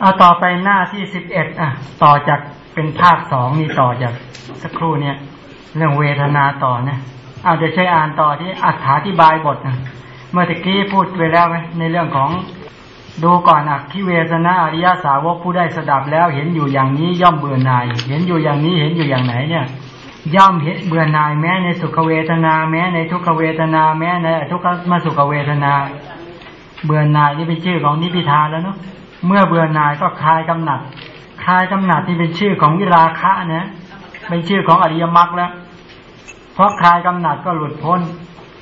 เอาต่อไปหน้าที่สิบเอ็ดอะ ต่อจากเป็นภาคสองนี่ต่อจากสักครู่เนี่ย เรื่องเวทนาต่อนะเอาเดี๋ยวใช้อ่านต่อที่อัถาธิบายบทนะเมื่อตะกี้พูดไปแล้วไหมในเรื่องของดูก่อนอะที่เวทนาอริยสาวกผู้ได้สดับแล้ว เห็นอยู่อย่างนี้ย่อมเบื่อหน่าย เห็นอยู่อย่างนี้เห็นอยู่อย่างไหนเนี่ย ย่อมเห็นเบื่อหน่ายแม้ในสุขเวทนา แม้ในทุกขเวทนา แม้ในทุกขมสุขเวทนา เบื่อหน่ายนี่เป็นชื่อของนิพิทาแล้วเนาะ เมื่อเบื่อหน่ายก็คลายกำหนัดคลายกำหนัดที่เป็นชื่อของวิราคะนะเป็นชื่อของอริยมรรคแล้ว เพราะคลายกำหนัดก็หลุดพ้น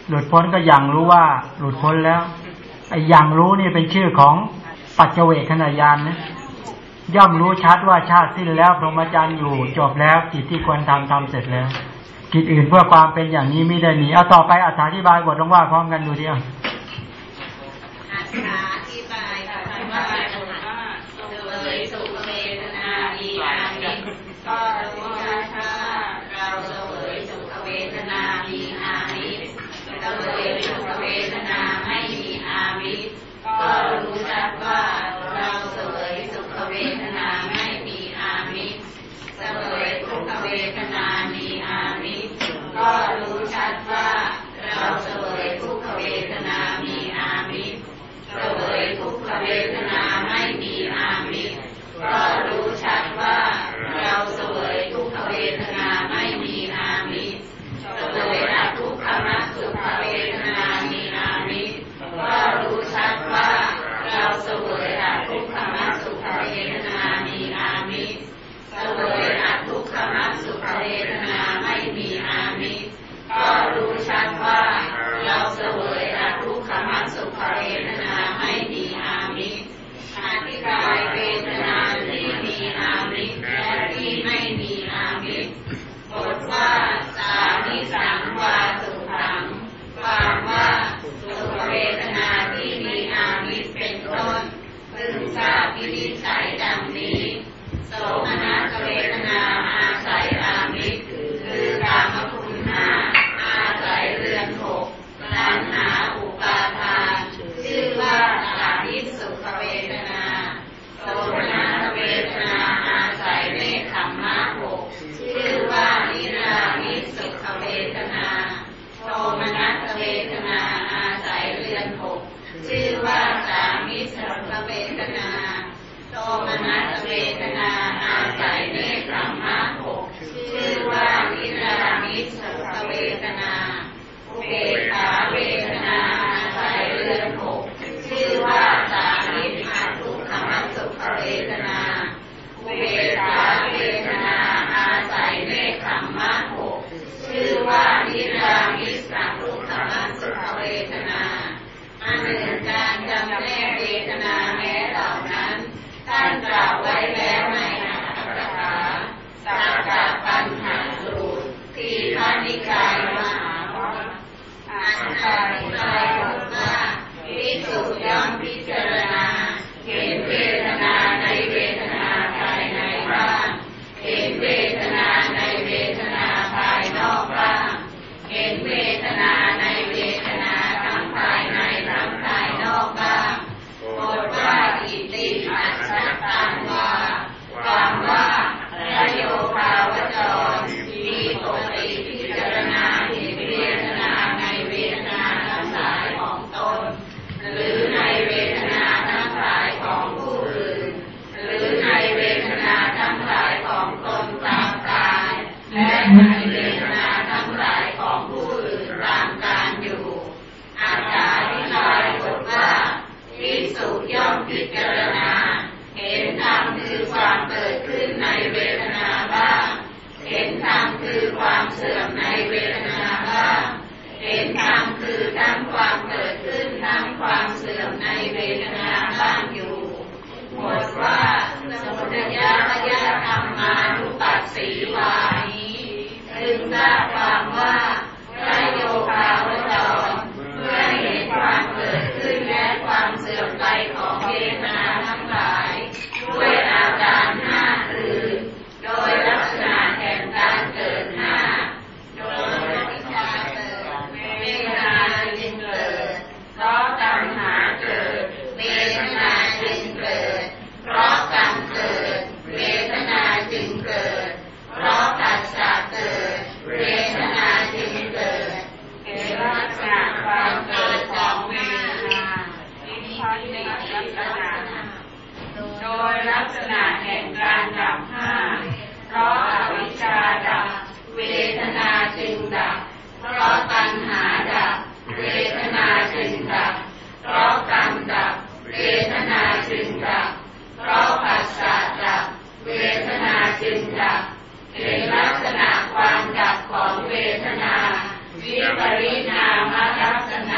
หลุดพ้นก็อย่างรู้ว่า หลุดพ้นแล้วไอ้อย่างรู้นี่เป็นชื่อของปัจเจเวคขณะยานนะย่อมรู้ชัดว่าชาติสิ้นแล้วพรหมจรรย์อยู่จบแล้วกิจที่ควรทำทำเสร็จแล้วกิจอื่นเพื่อความเป็นอย่างนี้ไม่ได้หนีเอาต่อไปอธิบายบทลงว่าพร้อมกันดูเดียวอธิบายค่ะว่าเลยสุขเวท น ชื่อว่าสามิตสุขเวทนาโทมนัสเวทนาอาศัยเนคขมมะหกชื่อว่านิรามิตสุขเวทนาอุเบก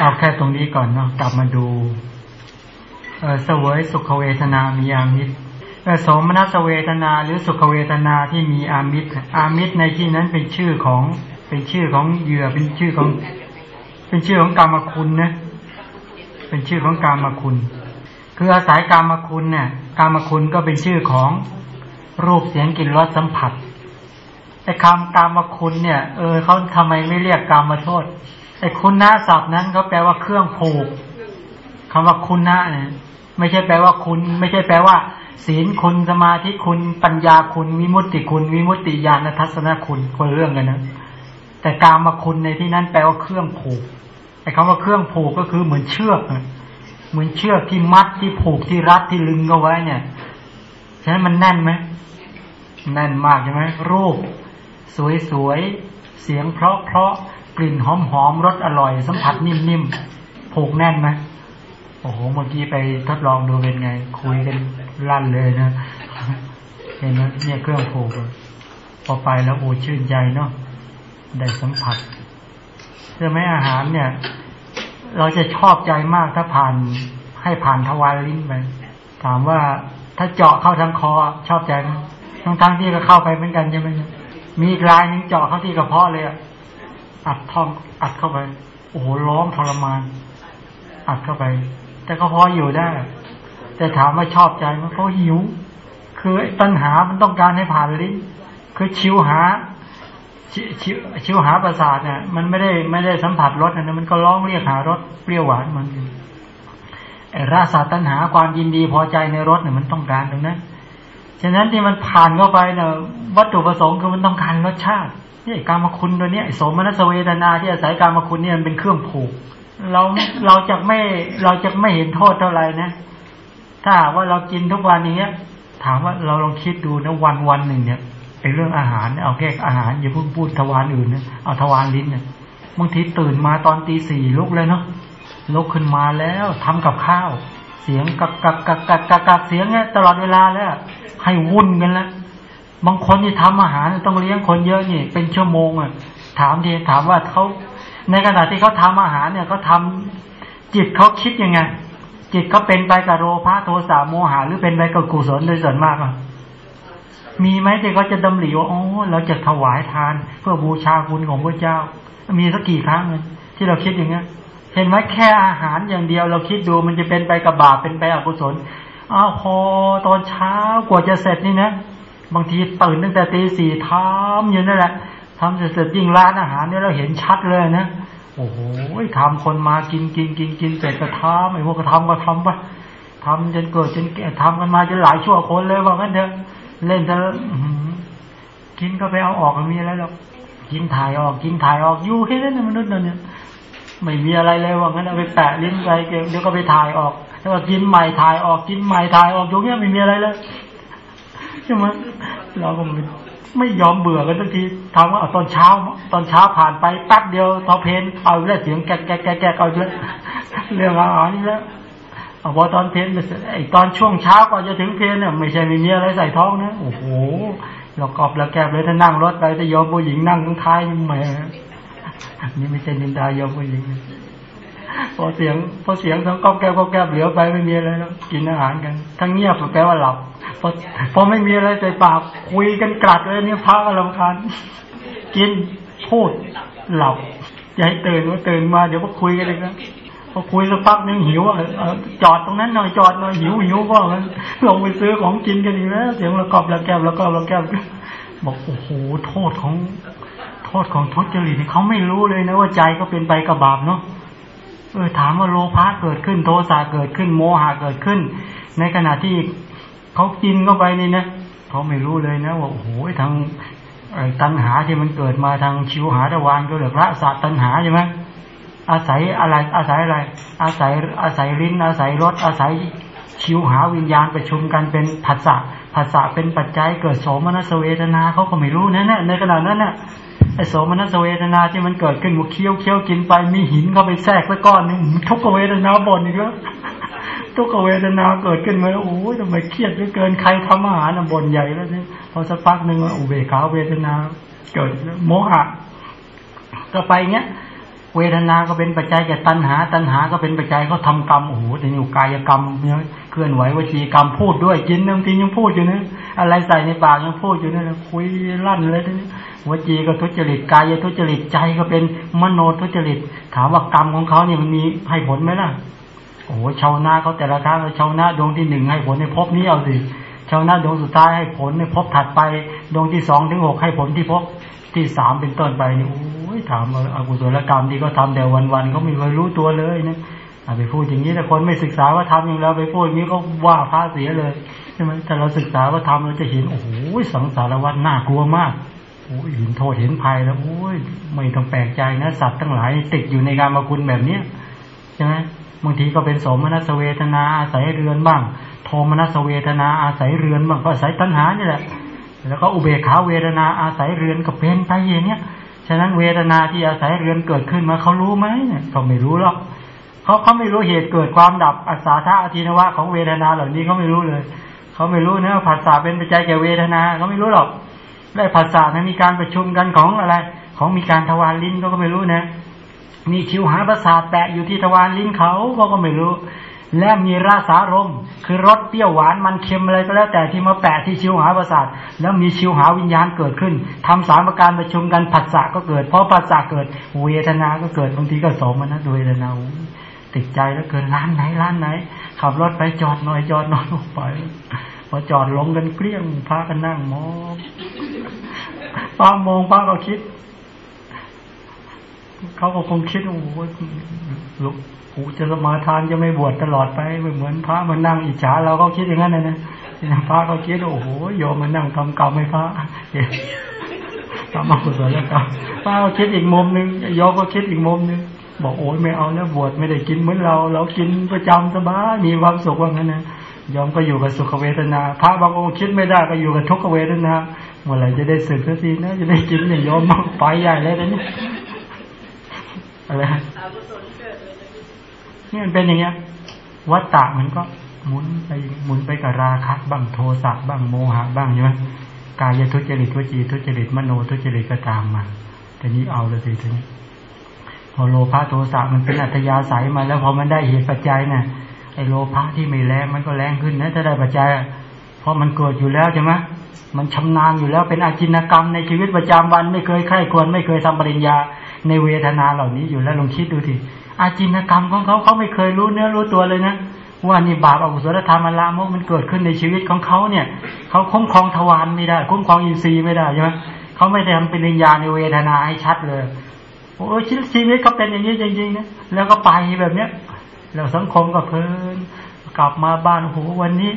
เอาแค่ตรงนี้ก่อนเนาะกลับมาดูเออสวยสุขเวทนามีอามิตรสมนัสเวทนาหรือสุขเวทนาที่มีอามิตรอามิตรในที่นั้นเป็นชื่อของเป็นชื่อของเหยื่อเป็นชื่อของ เป็นชื่อของกรรมคุณนะเป็นชื่อของกรรมคุณ คืออาศัยกรรมคุณเนี่ยกรรมคุณก็เป็นชื่อของรูปเสียงกลิ่นรสสัมผัสไอ้คำกรรมคุณเนี่ยเออเขาทำไมไม่เรียกกรรมโทษ ไอ้คุณนะศัพท์นั้นเขาแปลว่าเครื่องผูกคำว่าคุณนะเนี่ยไม่ใช่แปลว่าคุณ ไม่ใช่แปลว่า ศีลคุณสมาธิคุณ ปัญญาคุณวิมุตติคุณวิมุตติญาณทัศนคุณคนเรื่องกันนะแต่กามาคุณในที่นั้นแปลว่าเครื่องผูกไอ้คำว่าเครื่องผูกก็คือเหมือนเชือกเหมือนเชือกที่มัดที่ผูกที่รัดที่ลึงเอาไว้เนี่ยฉะนั้นมันแน่นไหมแน่นมากใช่ไหมรูป สวยๆเสียงเพราะเพราะๆ กลิ่นหอมๆรสอร่อย สัมผัสนิ่มๆผูกแน่นไหมโอ้โหเมื่อกี้ไปทดลองดูเป็นไง คุยกันลั่นเลยนะเห็นไหมเนี่ยเครื่องผูกพอไปแล้วโอ้ชื่นใจเนาะได้สัมผัสเรื่องแม่อาหารเนี่ย เราจะชอบใจมากถ้าผ่านให้ผ่านทวารลิ้นไปถามว่าถ้าเจาะเข้าทางคอชอบใจไหมทั้งทั้งๆที่ก็เข้าไปเหมือนกันใช่ไหมมีอีกรายหนึงเจาะเข้าที่กระเพาะเลยอะ อัดท้องอัดเข้าไป โอ้โหร้องทรมาน อัดเข้าไป แต่ก็พออยู่ได้ แต่ถามว่าชอบใจมเพราะหิว คือไอ้ตัณหามันต้องการให้ผ่านลิ้นคือชิวหาชิชิวชิวหาประสาทเนี่ยมันไม่ได้ไม่ได้สัมผัสรสนะมันก็ร้องเรียกหารสเปรี้ยวหวานมันไอ้ราสาตัณหาความยินดีพอใจในรสเนี่ยมันต้องการตรงนั้นฉะนั้นที่มันผ่านเข้าไปเนี่ยวัตถุประสงค์คือมันต้องการรสชาติ นี่ไอ้กามคุณตัวเนี้ย สมนัสเวทนาที่อาศัยการมาคุณเนี่ยมันเป็นเครื่องผูก เราเราจะไม่เราจะไม่เห็นโทษเท่าไหร่นะ ถ้าว่าเรากินทุกวันนี้ถามว่าเราลองคิดดูนะวันวันหนึ่งเนี่ยไอ้เรื่องอาหารเอาแค่อาหารอย่าเพิ่งพูดทวารอื่นนะเอาทวารลิ้นเนี่ยบางทีตื่นมาตอนตีสี่ลุกเลยเนาะลุกขึ้นมาแล้วทำกับข้าว เสียงกักกักกักกักกักกักเสียงเนี่ยตลอดเวลาแล้วให้วุ่นกันแล้ว บางคนที่ทำอาหารต้องเลี้ยงคนเยอะนี่ เป็นชั่วโมงอะ ถามทีถามว่าเขาในขณะที่เขาทำอาหารเนี่ยเขาทาจิตเขาคิดยังไงจิตเขาเป็นไปกับโลภะโทสะโมหะหรือเป็นไปกับกุศลโดยส่วนมากอะมีไหมที่เขาจะดำริว่าอ๋อเราจะถวายทาน เพื่อบูชาคุณของพระเจ้า มีสักกี่ครั้งเลยที่เราคิดอย่างเงี้ยเห็นไหมแค่อาหารอย่างเดียวเราคิดดูมันจะเป็นไปกับบาปเป็นไปอกุศลอ้าวพอตอนเช้ากว่าจะเสร็จนี่นะ บางทีตื่นตั้งแต่ตีสี่ทำอยู่นั่นแหละทำเสร็จยิ่งร้านอาหารเนี่ยเราเห็นชัดเลยนะโอ้โหทำคนมากินกินกินกินเสร็จก็ทำไอ้พวกก็ทำก็ทำไปทำจนเกิดจนแก่ทำกันมาจนหลายชั่วคนเลยว่างั้นเถอะเล่นซะอื้อหือกินก็ไปเอาออกมันมีอะไรหรอกกินถ่ายออกกินถ่ายออกอยู่แค่นั้นมนุษย์เราเนี่ยไม่มีอะไรเลยว่างั้นเอาไปแปะลิ้นไปเดี๋ยวก็ไปถ่ายออกแล้วก็กินใหม่ถ่ายออกกินใหม่ถ่ายออกอยู่เงี้ยไม่มีอะไรเลย ใช่ไหมเราก็ไม่ไม่ยอมเบื่อกันสักทีทำว่าเอตอนเช้า ตอนเช้าผ่านไปแป๊บเดียวทอเพนเอาแล้วเสียงแกะแกะแกะแกะเอาเลยเรื่องอาหารนี่แล้วเอาพอตอนเพนไอตอนช่วงเช้าก่อนจะถึงเพนเนี่ยไม่ใช่ไม่มีอะไรใส่ท้องนะโอ้โหเรากอบแล้วแกบเลยถ้านั่งรถไปถ้ายอมผู้หญิงนั่งข้างท้ายนี่แหมนี่ไม่ใช่นินดายอมผู้หญิง พอเสียงพอเสียงทั้งก๊อบแก้วก๊อแก้วเหลียวไปไม่มีอะไรแล้วกินอาหารกันทั้งเงียบแปลว่าหลับพอพอไม่มีอะไรใส่ปากคุยกันกลัดเลยเนี่ยพักอารมณ์คาญกินพูดหลับอย่าให้ตื่นว่าตื่นมาเดี๋ยวพอคุยกันเลยนะพอคุยสักพักนึงหิวออเออจอดตรงนั้นหน่อยจอดหน่อยหิวหิวก็มันลงไปซื้อของกินกันอีกแล้วเสียงระกอบระแก้วระกอบระแก้วบอกโอ้โหโทษของโทษของทุจริตนี่เขาไม่รู้เลยนะว่าใจก็เป็นไปกับบาปเนาะ เออถามว่าโลภะเกิดขึ้นโทสะเกิดขึ้นโมหะเกิดขึ้น ในขณะที่เขากินเข้าไปนี่นะเขาไม่รู้เลยนะว่าโอ้โหทางตัณหาที่มันเกิดมาทางชิวหาตะวานก็เรียกละสัตตัณหาใช่ไหมอาศัยอะไรอาศัยอะไร อาศัยอาศัยลิ้น อาศัยรสอาศัยชิวหาวิญญาณประชุมกันเป็นผัสสะผัสสะเป็นปัจจัยเกิดโสมนัสเวทนาเขาก็ไม่รู้นะเนี่ยในขณะนั้นน่ะ ไอโสมนัสเวทนาที่มันเกิดขึ้นว่าเคี้ยวเคี้ยวกินไปมีหินเข้าไปแทรกไปก้อนนึงทุกเวทนาบ่นอีกแล้วทุกเวทนาเกิดขึ้นมาโอ้ยทำไมเครียดเหลือเกินใครทำอาหารน่ะบ่นใหญ่แล้วเนี่ยพอสักพักหนึ่งอุเบกขาเวทนา เกิดโมหะก็ไปเงี้ย เวทนาก็เป็นปัจจัยแก่ตัณหา ตัณหาก็เป็นปัจจัยเขาทากรรมโอ้โหแต่อยู่กายกรรมเนี่ย เคลื่อนไหววจีกรรมพูดด้วยกินบางทียังพูดอยู่นะอะไรใส่ในปากยังพูดอยู่นะคุยลั่นเลยนะวจีก็ทุจริตกายทุจริตใจก็เป็นมโนทุจริต ถามว่ากรรมของเขาเนี่ยมันมีให้ผลไหมล่ะโอ้โหชาวนาเขาแต่ละครั้งชาวนาดวงที่หนึ่งให้ผลในภพนี้เอาสิชาวนาดวงสุดท้ายให้ผลในภพถัดไปดวงที่สองถึงหกให้ผลที่ภพที่สามเป็นต้นไปนี่โอ้ยถามอากุศลกรรมที่เขาทาแต่วันๆเขาไม่เคยรู้ตัวเลยนะ ไปพูดอย่างนี้แต่คนไม่ศึกษาว่าทำอย่างเราไปพูดอย่างนี้ก็ว่าพระเสียเลยใช่ไหมแต่เราศึกษาว่าทำเราจะเห็นโอ้โหสังสารวัฏน่ากลัวมากโอ้เห็นโทษเห็นภัยแล้วโอ้ยไม่ต้องแปลกใจนะสัตว์ทั้งหลายติดอยู่ในการมาคุณแบบเนี้ยใช่ไหมบางทีก็เป็นสมนัสเวทนาอาศัยเรือนบ้าง โทมนัสเวทนาอาศัยเรือนบ้างก็อาศัยตัณหานี่แหละ แล้วก็อุเบกขาเวทนาอาศัยเรือนก็เป็นไปอย่างเนี้ยฉะนั้นเวทนาที่อาศัยเรือนเกิดขึ้นมาเขารู้ไหมเนี่ยเขาไม่รู้หรอก เขาเขาไม่รู้เหตุเกิดความดับอัศาธาอธินวะของเวทนาเหล่านี้เขาไม่รู้เลย เขาไม่รู้นะภาษาเป็นปัจจัยแก่เวทนาเขาไม่รู้หรอกและภาษานั้นมีการประชุมกันของอะไร ของมีการทวารลิ้นเขาก็ไม่รู้นะ มีชิวหาประสาทแตะอยู่ที่ทวารลิ้นเขาเขาก็ไม่รู้ และมีราสารมคือรสเปรี้ยวหวานมันเค็มอะไรก็แล้วแต่ที่มาแปะที่ชิวหาประสาทแล้วมีชิวหาวิญญาณเกิดขึ้นทำสามประการประชุมกันผัสสะก็เกิดเพราะผัสสะเกิดเวทนาก็เกิดบางทีก็สมนะเวทนา ติดใจแล้วเกินร้านไหนร้านไหน ขับรถไปจอดหน่อยจอดหน่อยไปพอจอดลงกันเกลี้ยงพากันนั่งมองป้ามองป้าก็คิด เขาก็คงคิดโอ้โหลุกกูจะสมาทานจะไม่บวชตลอดไปเหมือนพระมานั่งอิจฉาเราก็คิดอย่างนั้นนะนะพระก็คิดโอ้โหโยมมานั่งทำกรรมให้พระทำมากุศลกรรมป้าก็คิดอีกมุมหนึ่งโยมก็คิดอีกมุมหนึ่ง บอกโอ้ยไม่เอาแล้วบวชไม่ได้กินเหมือนเรา เรากินประจำสบายมีความสุขว่างั้นนะยอมก็อยู่กับสุขเวทนาพระบางองค์คิดไม่ได้ก็อยู่กับทุกขเวทนาเมื่อไหร่จะได้สึกสักทีนะจะได้กินอย่างยอมไปใหญ่เลยนะนี่อะไรนี่มันเป็นอย่างเงี้ยวัตตะมันก็หมุนไปหมุนไปกับราคะบ้างโทสะบ้างโมหะบ้างใช่ไหมกายทุจริตวจีทุจริตมโนทุจริตก็ตามมาทีนี้เอาเลยสิทีนี้ พอโลภะโทสะมันเป็นอัตยาศัยมาแล้วพอมันได้เหตุปัจจัยเนี่ยไอโลภะที่ไม่แรงมันก็แรงขึ้นนะถ้าได้ปัจจัย เพราะมันเกิดอยู่แล้วใช่ไหมมันชำนาญอยู่แล้วเป็นอาจินกรรมในชีวิตประจำวันไม่เคยไข้ควรไม่เคยทำปริญญาในเวทนาเหล่านี้อยู่แล้วลองคิดดูทีอาจินกรรมของเขาเขาไม่เคยรู้เนื้อรู้ตัวเลยนะว่านี่บาปอกุศลธรรมอลามกมันเกิดขึ้นในชีวิตของเขาเนี่ยเขาคุ้มครองทวารไม่ได้ คุ้มครองอินทรีย์ไม่ได้ใช่ไหมเขาไม่ได้ทำปริญญาในเวทนาให้ชัดเลย โอ้ชีวิตชีวิตเขาเป็นอย่างนี้จริงๆนะแล้วก็ไปแบบเนี้ยแล้วสังคมก็เพลินกลับมาบ้านโอ้โหวันนี้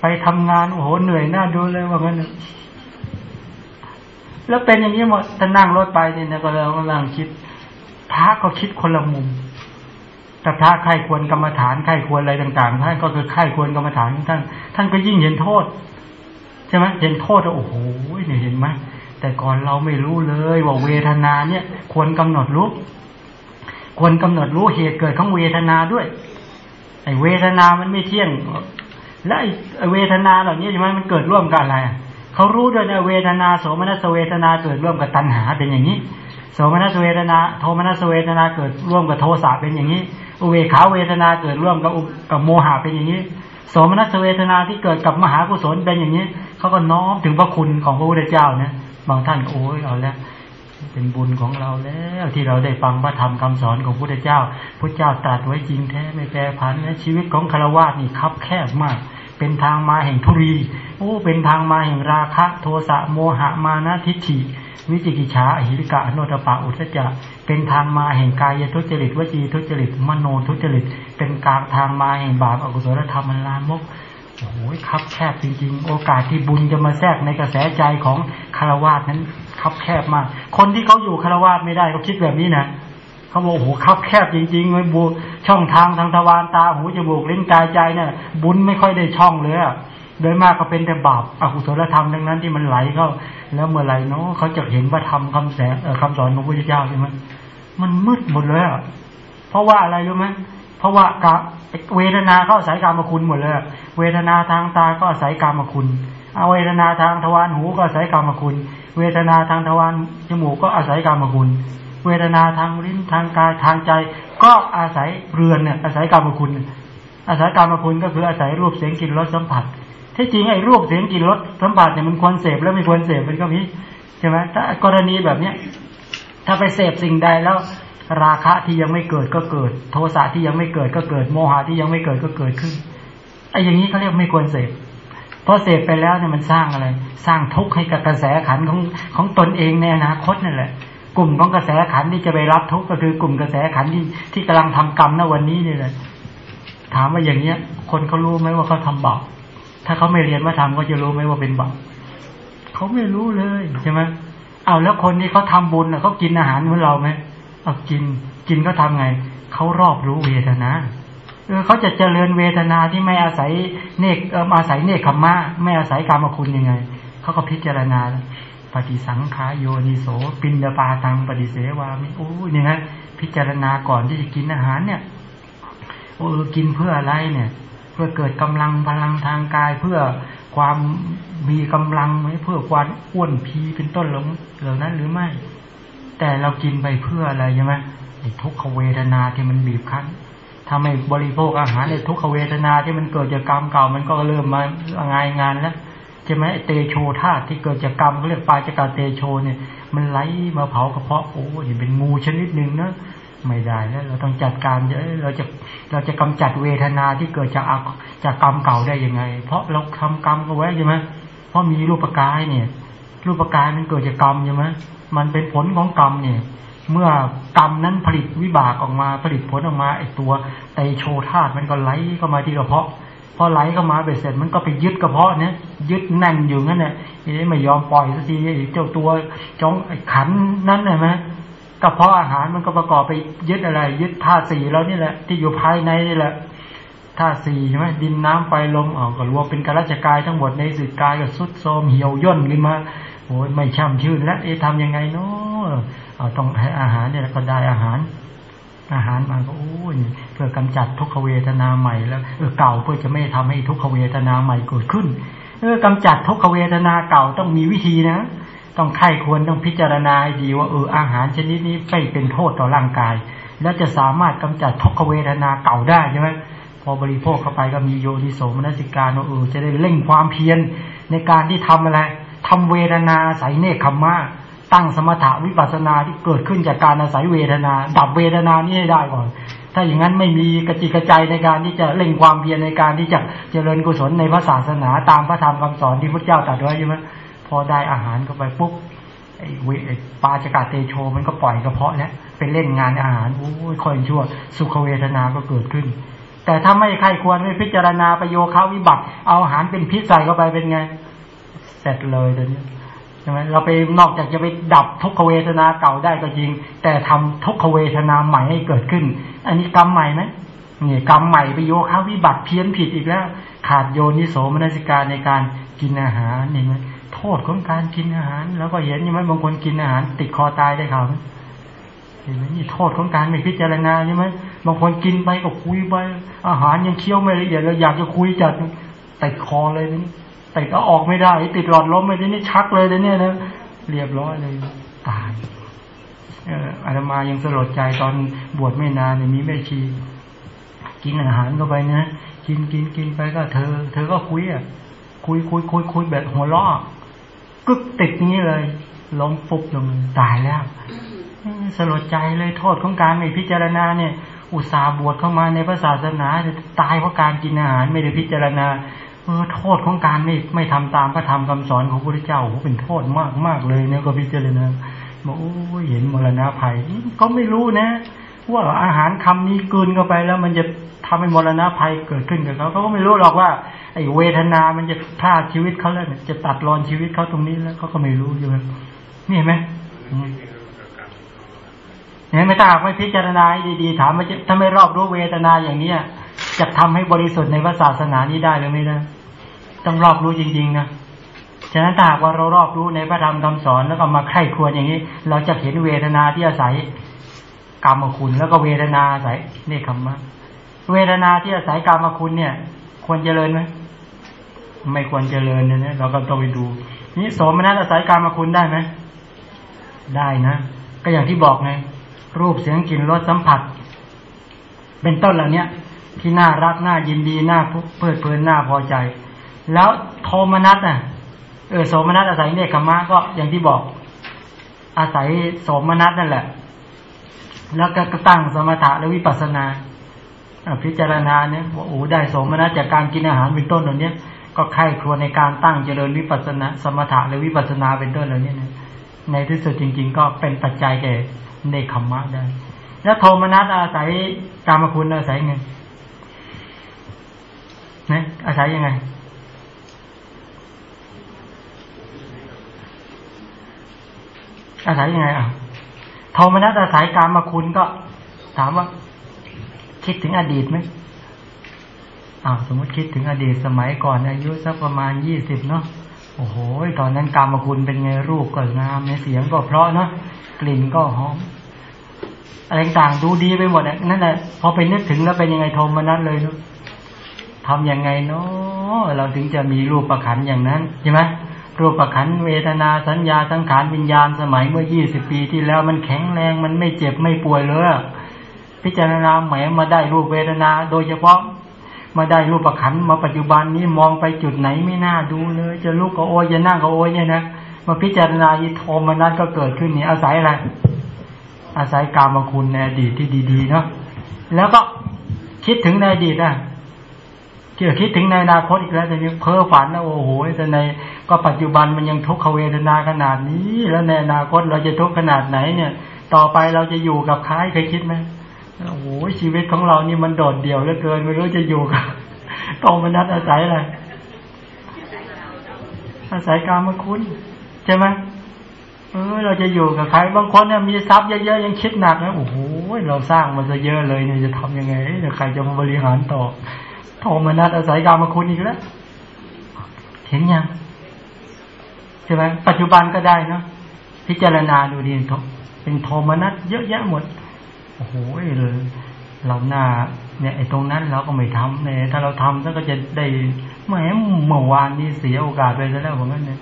ไปทำงานโอ้โหเหนื่อยหน้าดูเลยว่างั้นแล้วเป็นอย่างนี้หมดถ้านั่งรถไปเนี่ยก็เรากำลังคิดพระก็คิดคนละมุมแต่พระใครควรกรรมฐานใครควรอะไรต่างๆท่านก็คือใครควรกรรมฐานท่านท่านก็ยิ่งเห็นโทษ ใช่ไหมเห็นโทษโอ้โหเนี่ยเห็นไหม แต่ก่อนเราไม่รู้เลยว่าเวทนาเนี่ย ควรกำหนดรู้ ควรกำหนดรู้เหตุเกิดของเวทนาด้วย ไอเวทนามันไม่เที่ยง และไอเวทนาเหล่านี้ใช่ไหมมันเกิดร่วมกับอะไรเขารู้ด้วยนะเวทนาโสมนัสเวทนาเกิดร่วมกับตัณหาเป็นอย่างนี้โสมนัสเวทนาโทมนัสเวทนาเกิดร่วมกับโทสะเป็นอย่างนี้ อุเบขาเวทนาเกิดร่วมกับกับโมหะเป็นอย่างนี้โสมนัสเวทนาที่เกิดกับมหากุศลเป็นอย่างนี้เขาก็น้อมถึงพระคุณของพระพุทธเจ้านะ บางท่านโอ้ยเอาแล้วเป็นบุญของเราแล้วที่เราได้ฟังพระธรรมคำสอนของพระพุทธเจ้าพระเจ้าตรัสไว้จริงแท้ไม่แปรผันและชีวิตของคารวะนี่คับแคบมาก เป็นทางมาแห่งทุรี โอ้ เป็นทางมาแห่งราคะ โทสะโมหะมานะทิฏฐิวิจิกิจฉาอหิริกะอนุตปะอุทจจะเป็นทางมาแห่งกายทุจริตวจีทุจริตมโนทุจริต เป็นกลางทางมาแห่งบาปอกุศลธรรมลามก โอ้ยคับแคบจริง ๆ โอกาสที่บุญจะมาแทรกในกระแสใจของคารวาสนั้นคับแคบมาก คนที่เขาอยู่คารวาสไม่ได้เขาคิดแบบนี้นะเขาบอกโอ้โหคับแคบจริงๆเลยบูช่องทางทางทวารตาหูจมูกลิ้นกายใจเนี่ย บุญไม่ค่อยได้ช่องเลยอะโดยมากก็เป็นแต่บาปอกุศลธรรมทั้งนั้นที่มันไหลเข้าแล้วเมื่อไหร่เนาะเขาจะเห็นว่าทำคำแสคำสอนของพระพุทธเจ้าใช่ไหมมันมืดหมดเลยอะเพราะว่าอะไรรู้ไหม เพราะว่ากะเวทนาเขาอาศัยกรรมคุณหมดเลยเวทนาทางตาก็อาศัยกรรมคุณเอาเวทนาทางทวารหูก็อาศัยกรรมคุณ เวทนาทางทวารจมูกก็อาศัยกรรมคุณ เวทนาทางลิ้นทางกายทางใจ ก็อาศัยเรือนเนี่ยอาศัยกรรมคุณ อาศัยกรรมคุณก็คืออาศัยรูปเสียงกลิ่นรสสัมผัสที่จริงไอ้รูปเสียงกลิ่นรสสัมผัสเนี่ยมันควรเสพแล้วไม่ควรเสพมันก็มีใช่ไหมถ้ากรณีแบบเนี้ยถ้าไปเสพสิ่งใดแล้ว ราคะที่ยังไม่เกิดก็เกิด โทสะที่ยังไม่เกิดก็เกิด โมหะที่ยังไม่เกิดก็เกิดขึ้นไอ้อย่างนี้เขาเรียกไม่ควรเสพเพราะเสพไปแล้วเนี่ยมันสร้างอะไร สร้างทุกข์ให้กับกระแสขันของของตนเองในอนาคตนั่นแหละ กลุ่มของกระแสขันที่จะไปรับทุกข์ก็คือกลุ่มกระแสขันที่ที่กำลังทำกรรมณวันนี้นี่แหละถามว่าอย่างเนี้ย คนเขารู้ไหมว่าเขาทำบาปถ้าเขาไม่เรียนว่าทำก็จะรู้ไหมว่าเป็นบาปเขาไม่รู้เลยใช่ไหมเอาแล้วคนที่เขาทาบุญเขากินอาหารเหมือนเราไหม เอากิน กินเขาทาไงเขารอบรู้เวทนาเออเขาจะเจริญเวทนาที่ไม่อาศัยเนกเอออาศัยเนคขมมะไม่อาศัยกรรมคุณยังไงเขาก็พิจารณาปฏิสังขายโยนิโสปินดาปาตังปฏิเสวามิโอ้ยเนี่ยนะพิจารณาก่อนที่จะกินอาหารเนี่ยโอ้กินเพื่ออะไรเนี่ย เพื่อเกิดกำลังพลังทางกายเพื่อความมีกำลังไหมเพื่อความอ้วนพีเป็นต้นเหล่านั้นหรือไม่ แต่เรากินไปเพื่ออะไรใช่ไหมทุกขเวทนาที่มันบีบคั้นถ้าไม่บริโภคอาหารในทุกขเวทนาที่มันเกิดจากกรรมเก่ามันก็เริ่มมางายงานแล้วใช่ไหมเตโชธาตุที่เกิดจากกรรมเขาเรียกปาจกาเตโชเนี่ย มันไหลมาเผากระเพาะโอ้ยเป็นงูชนิดหนึ่งนะไม่ได้แล้ว เราต้องจัดการเยอะเราจะเราจะกำจัดเวทนาที่เกิดจากจากกรรมเก่าได้ยังไง เพราะเราทำกรรมเอาไว้ใช่ไหมเพราะมีรูปกายเนี่ย รูปกายมันเกิดจากกรรมใช่ไหมมันเป็นผลของกรรมเนี่ย เมื่อกรรมนั้นผลิตวิบากออกมาผลิตผลออกมาไอตัวไตโชธาตมันก็ไหลเข้ามาที่กระเพาะพอไหลเข้ามาไปเสร็จมันก็ไปยึดกระเพาะเนี่ยยึดแน่นอยู่งั้นเนี่ยไม่ยอมปล่อยสักทีเจ้าตัวจองไอขันนั้นเห็นไหมกระเพาะอาหารมันก็ประกอบไปยึดอะไร ยึดธาตุสี่แล้วนี่แหละ ที่อยู่ภายในนี่แหละธาตุสี่ใช่ไหมดินน้ำไฟลมออกก็รวมเป็นการะจกายทั้งหมดในสุดกายก็สุดโทมเหี่ยวย่นขึ้นมา โอ้ยไม่ช่ำชื่นแล้วเอ๊ะทำยังไงเนาะเอาต้องให้อาหารเนี่ยก็ได้อาหาร อาหารมาก็โอ้ยเพื่อกำจัดทุกขเวทนาใหม่แล้วเออเก่าเพื่อจะไม่ทำให้ทุกขเวทนาใหม่เกิดขึ้น เออกำจัดทุกขเวทนาเก่าต้องมีวิธีนะต้องไข้ควรต้องพิจารณาให้ดีว่าเอออาหารชนิดนี้ไม่เป็นโทษต่อร่างกาย แล้วจะสามารถกำจัดทุกขเวทนาเก่าได้ใช่ไหมพอบริโภคเข้าไปก็มีโยนิโสมนสิการว่าเออจะได้เร่งความเพียรในการที่ทำอะไร ทำเวทนาใส่เนคขมะตั้งสมถะวิปัสนาที่เกิดขึ้นจากการอาศัยเวทนา ดับเวทนานี้ให้ได้ก่อน ถ้าอย่างนั้นไม่มีกระจิกกระใจในการที่จะเล่งความเพียรในการที่จะเจริญกุศลในพระศาสนาตามพระธรรมคำสอนที่พระเจ้าตรัสไว้ใช่ไหมพอได้อาหารเข้าไปปุ๊บไอ้เวปาจกาเตโชมันก็ปล่อยกระเพาะแล้วไปเล่นงานอาหารโอ้ยคอยชั่ว สุขเวทนาก็เกิดขึ้น แต่ถ้าไม่ใครควรไม่พิจารณาประโยคาวิบัติ เอาอาหารเป็นพิษใส่เข้าไปเป็นไง เสร็จเลยตอนนี้ใช่ไหมเราไปนอกจากจะไปดับทุกขเวทนาเก่าได้ก็จริง แต่ทำทุกขเวทนาใหม่ให้เกิดขึ้น อันนี้กรรมใหม่ไหมนี่กรรมใหม่ไปโยคะวิบัติเพี้ยนผิดอีกแล้ว ขาดโยนิโสมนสิการในการกินอาหารนี่ไหมโทษของการกินอาหาร แล้วก็เห็นใช่ไหมบางคนกินอาหาร ติดคอตายได้เขาเห็นไหมนี่โทษของการไม่พิจารณาใช่ไหมบางคนกินไปก็คุยไปอาหารยังเคี้ยวไม่ละเอียดเราอยากจะคุยจัดติดคอเลยนี่ ติดก็ออกไม่ได้ ติดหลอดลมไปที่นี่ชักเลยแต่เนี่ยนะเรียบร้อยเลยตายเอออาตมายังสลดใจตอนบวชไม่นานเนี่ยมีแม่ชี กินอาหารเข้าไปนะกินกินกินไปก็เธอ เธอก็คุยอะคุยคุยคุยคุยแบบหัวล้อกึกติดนี้เลยล้มฟุบลงตายแล้วสลดใจเลยโทษของการไม่พิจารณาเนี่ย อุตสาบวชเข้ามาในพระศาสนาตายเพราะการกินอาหารไม่ได้พิจารณา เออโทษของการไม่ไม่ทำตามพระธรรมคำสอนของพระพุทธเจ้าโอ้เป็นโทษมากมากเลยเนี่ยก็พิจารณาบอกโอ้เห็นมรณะภัยก็ไม่รู้นะ ว่าอาหารคำนี้กินเข้าไปแล้ว มันจะทำให้มรณะภัยเกิดขึ้นกับเขาเขาก็ไม่รู้หรอกว่าไอ้เวทนา มันจะฆ่าชีวิตเขาแล้วเนี่ยจะตัดรอนชีวิตเขาตรงนี้แล้วเขาก็ไม่รู้อยู่นี่เห็นไหมเห็นไมถ้าหากไม่พิจารณาดีๆถามว่าถ้าไม่รอบรู้เวทนาอย่างเนี้ยจะทำให้บริสุทธิ์ในพระศาสนานี้ได้หรือไม่ได้ ต้องรอบรู้จริงๆนะฉะนั้นถ้าหากว่าเรารอบรู้ในพระธรรมคำสอนแล้วก็มาไข้ควรอย่างนี้ เราจะเห็นเวทนาที่อาศัยกรรมคุณแล้วก็เวทนาอาศัยนี่คำว่าเวทนาที่อาศัยกรรมคุณเนี่ย ควรเจริญไหมไม่ควรเจริญเนี่ยเราก็ต้องไปดูนี่สมนัตอาศัยกรรมคุณได้ไหมได้นะก็อย่างที่บอกไงรูปเสียงกลิ่นรสสัมผัส เป็นต้นเหล่านี้ที่น่ารักน่ายินดีน่าเพลิดเพลินน่าพอใจ แล้วโทมนัสอะเออโสมนัสอาศัยเนคขมะก็อย่างที่บอก อาศัยโสมนัสนั่นแหละ แล้วก็ตั้งสมถะและวิปัสสนาพิจารณาเนี่ยว่าโอ้ได้โสมนัสจากการกินอาหารเป็นต้นเหล่านี้ก็ไข้ครวในการตั้งเจริญวิปัสสนา สมถะและวิปัสสนาเป็นต้นเหล่านี้นะในที่สุดจริง ๆ ก็เป็นปัจจัยแก่เนคขมะได้ แล้วโทมนัสอาศัยกามคุณอาศัยไงนะอาศัยยังไง อาศัยยังไงอะโทมนัสอาศัยการมาคุณก็ ถามว่า คิดถึงอดีตไหมอ้าวสมมติคิดถึงอดีตสมัยก่อนอายุสักประมาณยี่สิบเนาะโอ้โหตอนนั้นกรรมคุณเป็นไงรูปก็งามในเสียงก็เพราะเนาะกลิ่นก็หอมอะไรต่างดูดีไปหมดนั่นแหละพอไปนึกถึงแล้วเป็นยังไงโทมนัสเลยเนาะทำยังไงเนาะเราถึงจะมีรูปประขันอย่างนั้นใช่ไหม รูปขันเวทนาสัญญาสังขารวิญญาณสมัยเมื่อยี่สิบปีที่แล้วมันแข็งแรงมันไม่เจ็บไม่ป่วยเลยพิจารณาแหมมาได้รูปเวทนา โดยเฉพาะ มาได้รูปขันมาปัจจุบันนี้มองไปจุดไหนไม่น่าดูเลย จะลุกก็โอยจะนั่งก็โอยเนี่ยนะมาพิจารณาอิโทมนัสก็เกิดขึ้นนี่อาศัยอะไรอาศัยกามคุณในอดีตที่ดีๆเนาะแล้วก็คิดถึงในอดีตอะ เกี่ยวคิดถึงในอนาคตอีกแล้วแต่นี้เพ้อฝันนะโอ้โหแต่ในก็ปัจจุบันมันยังทุกขเวทนาขนาดนี้ แล้วในอนาคตเราจะทุกข์ขนาดไหนเนี่ย ต่อไปเราจะอยู่กับใครเคยคิดไหมโอ้โหชีวิตของเรานี่มันโดดเดี่ยวเหลือเกินไม่รู้จะอยู่กับตองมนัดอาศัยอะไรอาศัยกรรมคุณใช่ไหมเออเราจะอยู่กับใครบางคนเนี่ยมีทรัพย์เยอะๆยังคิดหนักนะโอ้โหเราสร้างมันจะเยอะเลยเนี่ยจะทำยังไงเดี๋ยวใครจะมาบริหารต่อ โทมนัสอาศัยกรรมคุณอีกแล้วเห็นยังใช่ไหมปัจจุบันก็ได้เนาะพิจารณาดูดีเป็นโทมนัสเยอะแยะหมดโอ้โหเลยเราหน้าเนี่ยไอ้ตรงนั้นเราก็ไม่ทำเนี่ยถ้าเราทำก็จะได้แหมเมื่อวานนี้เสียโอกาสไปแล้วผมนั้นเนี่ย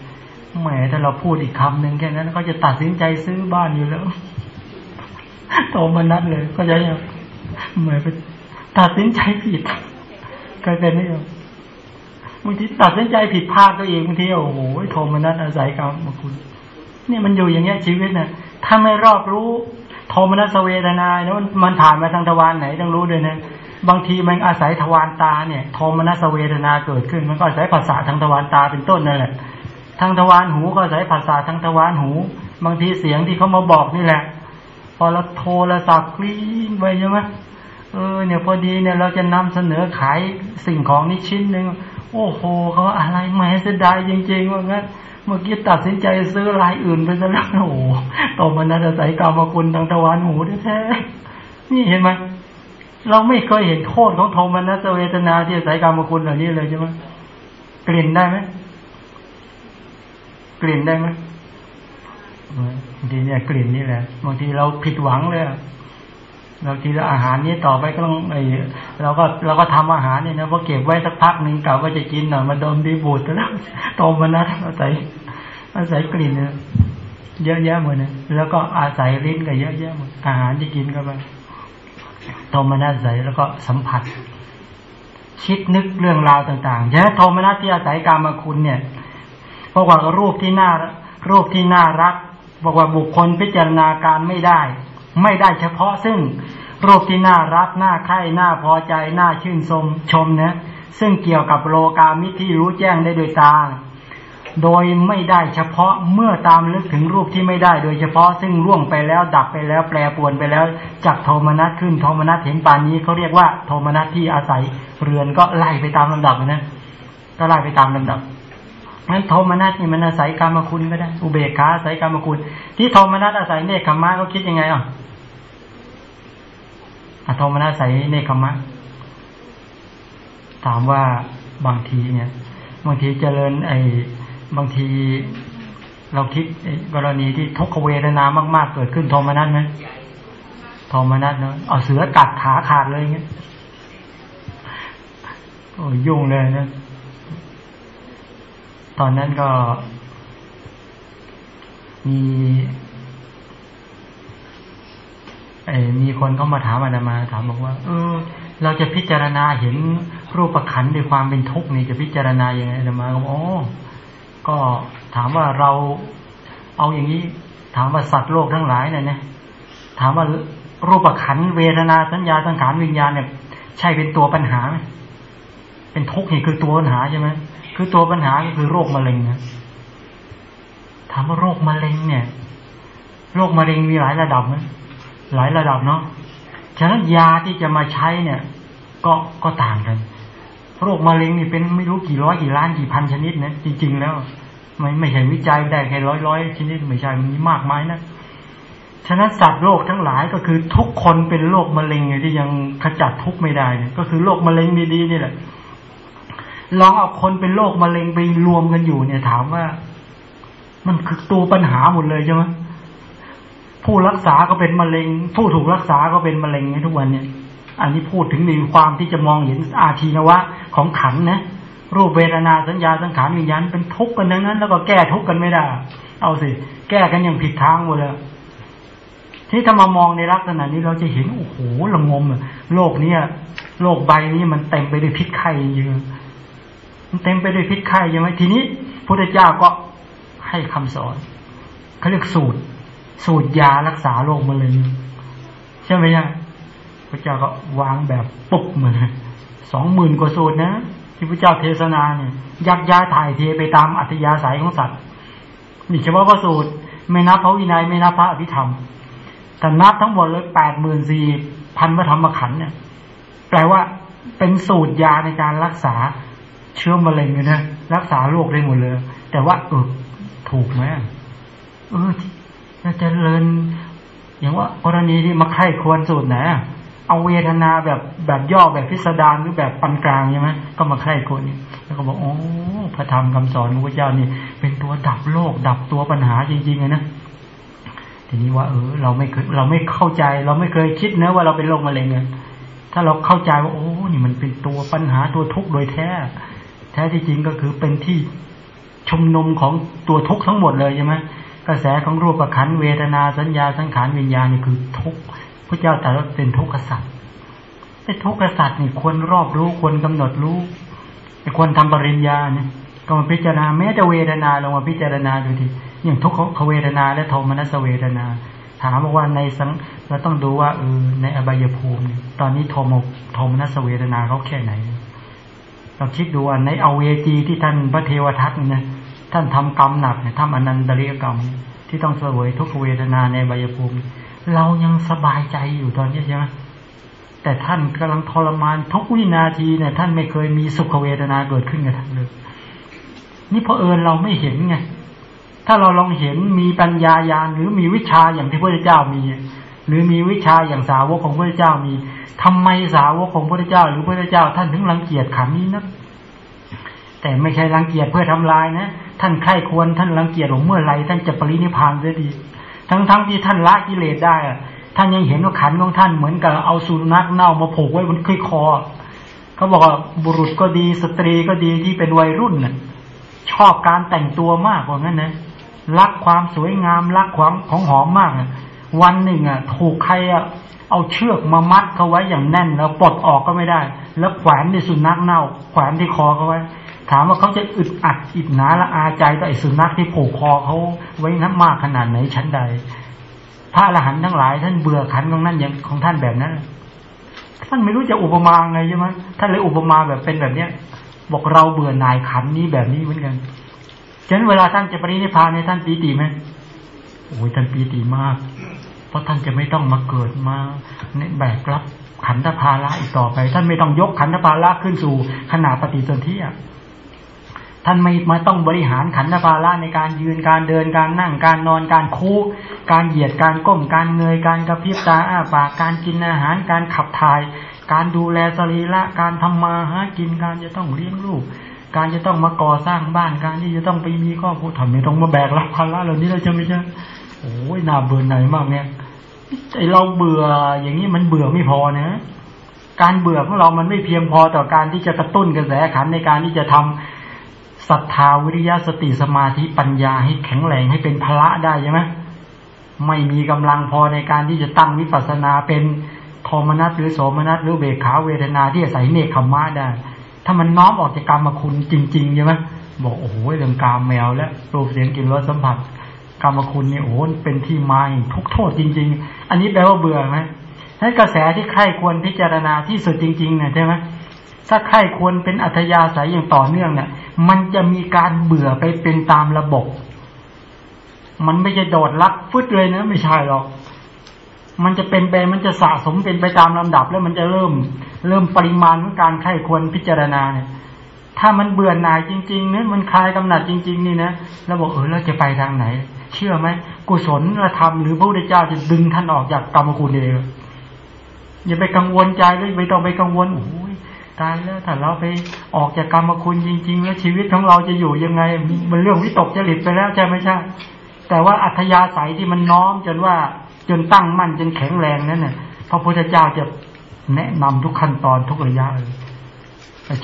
แหมถ้าเราพูดอีกคำหนึ่งแค่นั้นก็จะตัดสินใจซื้อบ้านอยู่แล้วโทมนัสเลยก็จะยังเหมือนไปตัดสินใจผิด เคยเป็นไหมบางทีตัดสินใจผิดพลาดตัวเองบางทีโอ้โหโทมนัสอาศัยกรรมมาคุณนี่มันอยู่อย่างเงี้ยชีวิตนะถ้าไม่รอบรู้โทมนัสเวทนาเนี่ยมันผ่านมาทางทวารไหนต้องรู้ด้วยนะบางทีมันอาศัยทวารตาเนี่ยโทมนัสเวทนาเกิดขึ้น มันก็อาศัยภาษาทางทวารตาเป็นต้นนั่นแหละ ทางทวารหูก็อาศัยภาษาทางทวารหู บางทีเสียงที่เขามาบอกนี่แหละ พอเราโทรศัพท์กลิ้งไปใช่ไหม เออเนี่ยพอดีเนี่ยเราจะนำเสนอขายสิ่งของนี้ชิ้นหนึ่งโอ้โหเขาอะไรแหมเสียดายจริงๆว่างั้นเมื่อกี้ตัดสินใจซื้อรายอื่นไปซะแล้วโอ้โหต่อมานาจะใส่กรรมคุณทางตะวันหูแท้ๆนี่เห็นไหมเราไม่เคยเห็นโทษของโทมนัสเวทนาที่ใส่กรรมคุณเหล่านี้เลยใช่ไหมกลิ่นได้ไหมกลิ่นได้ไหมบางทีเนี่ยกลิ่นนี่แหละบางทีเราผิดหวังเลย เราทีละอาหารนี้ต่อไปก็ต้องไอเราก็เราก็ทำอาหารเนี่ยนะพอเก็บไว้สักพักหนึ่งเก่าก็จะกินหน่อยมาดมดีบูดแล้วโตมานะอาศัยอาศัยกลิ่นเนี่ยเยอะแยะหมดนะแล้วก็อาศัยลิ้นก็เยอะแยะหมดอาหารที่กินก็ไปโทมนัสใส่แล้วก็สัมผัส คิดนึกเรื่องราวต่างๆฉะนั้นโทมนัสที่อาศัยการมาคุณเนี่ยเพราะว่ารูปที่น่ารูปที่น่ารักบอกว่าบุคคลพิจารณาการไม่ได้ ไม่ได้เฉพาะซึ่งรูปที่น่ารักน่าใคร่น่าพอใจน่าชื่นชมชมนะซึ่งเกี่ยวกับโลกามิที่รู้แจ้งได้โดยตา โดยไม่ได้เฉพาะเมื่อตามลึกถึงรูปที่ไม่ได้โดยเฉพาะซึ่งร่วงไปแล้วดับไปแล้วแปรปวนไปแล้วจากโทมนัสขึ้นโทมนัสเห็นปานนี้เขาเรียกว่าโทมนัสที่อาศัยเรือนก็ไล่ไปตามลำดับนะก็ไล่ไปตามลำดับ นั้นโทมนัสนี่มันอาศัยกรรมคุณก็ได้ อุเบกขาอาศัยกรรมคุณ ที่โทมนัสอาศัยเนคขมาเขาคิดยังไงอะอโทมนัสใส่เนคขมะ ถามว่าบางทีเนี่ย บางทีเจริญ ไอ้บางทีเราคิดกรณีที่ทุกขเวทนามาก ๆ เกิดขึ้นโทมนัสไหมโทมนัสเนาะเอาเสือกัดขาขาดเลยเงี้ยโอ้ยุ่งเลยนะ ตอนนั้นก็ มีไอ้มีคนเข้ามาถามอาตมา ถามบอกว่า เออ เราจะพิจารณาเห็นรูปขันธ์ด้วยความเป็นทุกข์นี่จะพิจารณาอย่างไงอาตมาก็บอกโอ้ก็ถามว่าเราเอาอย่างนี้ ถามว่าสัตว์โลกทั้งหลายเนี่ยนะถามว่ารูปขันธ์เวทนาสัญญาสังขารวิญญาณเนี่ย ใช่เป็นตัวปัญหาไหมเป็นทุกข์นี่คือตัวปัญหาใช่ไหม คือตัวปัญหาก็คือโรคมะเร็งนะถามว่าโรคมะเร็งเนี่ย โรคมะเร็งมีหลายระดับนะหลายระดับเนาะฉะนั้นยาที่จะมาใช้เนี่ย ก็ก็ต่างกันโรคมะเร็งนี่เป็นไม่รู้กี่ร้อยกี่ล้านกี่พันชนิดนะจริง ๆ แล้ว ไม่ไม่ใช่วิจัยได้แค่ร้อยร้อยชนิดไม่ใช่มีมากมายนะฉะนั้นสัตว์โรคทั้งหลายก็คือทุกคนเป็นโรคมะเร็งที่ยังขจัดทุกไม่ได้เนี่ยก็คือโรคมะเร็งดีๆนี่แหละ ลองเอาคนเป็นโรคมะเร็งไปรวมกันอยู่เนี่ย ถามว่า มันคือตัวปัญหาหมดเลยใช่ไหมผู้รักษาก็เป็นมะเร็ง ผู้ถูกรักษาก็เป็นมะเร็งในทุกวันเนี่ย อันนี้พูดถึงในความที่จะมองเห็นอาทีนวะของขันนะรูปเวทนาสัญญาสังขารวิญญาณเป็นทุกข์กันดังนั้น แล้วก็แก้ทุกข์กันไม่ได้ เอาสิ แก้กันอย่างผิดทางหมดเลยที่ถ้ามามองในลักษณะนี้เราจะเห็นโอ้โหละงมโลกเนี้ยโลกใบนี้มันเต็มไปด้วยพิษไข่จริงมัน เต็มไปด้วยพิษไข่ใช่ไหมทีนี้พระเจ้าก็ให้คำสอนเขาเรียกสูตร สูตรยารักษาโรคมะเร็งใช่ไหมยังพระเจ้าก็วางแบบปุ๊บเหมือนสองหมื่นกว่าสูตรนะที่พระเจ้าเทศนาเนี่ย ยักย้ายถ่ายเทไปตามอัธยาศัยของสัตว์นี่เฉพาะพระสูตร ไม่นับพระวินัยไม่นับพระอภิธรรมแต่นับทั้งหมดเลยแปดหมื่นสี่พันพระธรรมขันธ์เนี่ย แปลว่าเป็นสูตรยาในการรักษา เชื้อมะเร็งเลยนะรักษาโรคได้หมดเลย แต่ว่าเออถูกไหมเออจะเจริญอย่างว่ากรณีที่มาไข้ควรสูตรไหนเอาเวทนาแบบแบบย่อแบบพิสดารหรือแบบปานกลางใช่ไหมก็มาไข้ควรนี่แล้วก็บอกโอ้พระธรรมคำสอนของพระเจ้านี่เป็นตัวดับโลก ดับตัวปัญหาจริงๆเลยนะทีนี้ว่า เออ เราไม่เคยเราไม่เข้าใจ เราไม่เคยคิดนะว่าเราเป็นโรคมะเร็งเนี่ยถ้าเราเข้าใจว่าโอ้นี่มันเป็นตัวปัญหาตัวทุกข์โดยแท้ ท้ที่จริงก็คือเป็นที่ชุมนุมของตัวทุกข์ทั้งหมดเลยใช่ไหมกระแสของรูปขันเวทนาสัญญาสังขารวิญญาณนี่คือทุกข์พระเจ้าแต่ว่าเป็นทุกข์กษัตริย์ไอ้ทุกข์กษัตริย์นี่ควรรอบรู้ควรกำหนดรู้ไอ้ควรทำปริญญาเนี่ยก็มาพิจารณาแม้แต่เวทนาลงมาพิจารณาดูทีอย่างทุกขเวทนาและโทมนัสเวทนา ถามว่าในสังเราต้องดูว่าเออในอบายภูมิ ตอนนี้โทมโทมนัสเวทนาเขาแค่ไหน เราคิดดูว่าในเอาเวจีที่ท่านพระเทวทัตเนี่ยท่านทำกรรมหนักเนี่ยทำอนันตริยกรรม ที่ต้องเสวยทุกขเวทนาในบายภูมิ เรายังสบายใจอยู่ตอนนี้ใช่ไหมแต่ท่านกำลังทรมานทุกวินาทีเนี่ย ท่านไม่เคยมีสุขเวทนาเกิดขึ้นกับท่านเลยนี่เพราะเอิญเราไม่เห็นไงถ้าเราลองเห็นมีปัญญายาณหรือมีวิชาอย่างที่พระเจ้ามี หรือมีวิชาอย่างสาวกของพระเจ้ามีทำไมสาวกของพระเจ้า หรือพระเจ้า ท่านถึงรังเกียจขันนี้นะแต่ไม่ใช่รังเกียจเพื่อทำลายนะท่านใคร่ควรท่านรังเกียจหลงเมื่อไรท่านจะปรินิพานเสียดี ทั้งๆทที่ท่านละกิเลสได้ท่านยังเห็นว่าขันของท่านเหมือนกับเอาสุนัขเน่ามาผูกไว้บนคคอเขาบอกว่าบุรุษก็ดีสตรีก็ดีที่เป็นวัยรุ่นน่ะชอบการแต่งตัวมากกว่านั้นนะรักความสวยงามรักความของหอมมาก วันหนึ่งอะถูกใครอะเอาเชือกมามัดเขาไว้อย่างแน่น แล้วปลดออกก็ไม่ได้ แล้วแขวนในสุนัขเน่า แขวนที่คอเขาไว้ ถามว่าเขาจะอึดอัดอิดหนาละอาใจต่อไอ้สุนัขที่ผูกคอเขาไว้นั้นมากขนาดไหนชั้นใด พระอรหันต์ทั้งหลาย ท่านเบื่อขันของนั้นอย่างของท่านแบบนั้นท่านไม่รู้จะอุปมาไงใช่ไหมท่านเลยอุปมาแบบเป็นแบบเนี้ย บอกเราเบื่อหน่ายขันนี้แบบนี้เหมือนกันฉะนั้นเวลาท่านจะปรินิพพานในท่านปีติไหมโอ้ยท่านปีติมาก ราะท่านจะไม่ต้องมาเกิดมาในแบกรับขันธภาระอีกต่อไป ท่านไม่ต้องยกขันธภาระขึ้นสู่ขนาดปฏิสนธิท่านไม่มาต้องบริหารขันธภาระในการยืนการเดินการนั่งการนอนการคูการเหยียดการก้มการเงยการกระพริบตาอ้าปากการกินอาหารการขับถ่าย การดูแลสรีระการทำมาหากินการจะต้องเลี้ยงลูกการจะต้องมาก่อสร้างบ้านการที่จะต้องไปมีครอบครัวทำไม่ต้องมาแบกรับภาระเหล่านี้เราจะไม่ใช่โอ้ยน่าเบื่อหน่ายมากเนี่ย ไอเราเบื่ออย่างนี้มันเบื่อไม่พอนะ การเบื่อของเรามันไม่เพียงพอต่อการที่จะกระตุ้นกระแสขันในการที่จะทำศรัทธาวิริยะสติสมาธิปัญญาให้แข็งแรงให้เป็นพละได้ใช่ไหมไม่มีกำลังพอในการที่จะตั้งวิปัสสนาเป็นโทมนัสหรือโสมนัสหรือเบขาเวทนาที่อาศัยเนคขมมะได้ ถ้ามันน้อมออกจากกรรมคุณจริงๆใช่ไหมบอกโอ้โหเรื่องกามแมวและรูปเสียงกลิ่นรสสัมผัส กรรมคุณนี่โอ้โหเป็นที่มาทุกโทษจริง ๆ อันนี้แปลว่าเบื่อไหมถ้กระแสที่ใครควรพิจารณาที่สุดจริงๆเนี่ยใช่ไหมถ้าใครควรเป็นอัธยาศัยอย่างต่อเนื่องเนี่ยมันจะมีการเบื่อไปเป็นตามระบบ มันไม่ใช่โดดลักฟึดเลยนะไม่ใช่หรอก มันจะเป็นไปมันจะสะสมเป็นไปตามลำดับ แล้วมันจะเริ่ม เริ่มปริมาณของการใครควรพิจารณาเนี่ยถ้ามันเบื่อหน่ายจริงๆเนี่ยมันคลายกำหนัดจริง ๆ นี่นะแล้วบอกเออเราจะไปทางไหน เชื่อไหมกุศลธรรมหรือพระพุทธเจ้าจะดึงท่านออกจากกรรมคุณเองอย่าไปกังวลใจเลยไม่ต้องไปกังวลโอ้ยตายแล้วถ้าเราไปออกจากกรรมคุณจริง ๆ แล้วชีวิตของเราจะอยู่ยังไง มันเรื่องวิตกจริตไปแล้วใช่ไหมใช่แต่ว่าอัธยาศัยที่มันน้อมจนว่าจนตั้งมั่นจนแข็งแรงนั้นเนี่ยพระพุทธเจ้าจะแนะนำทุกขั้นตอนทุกระยะเลย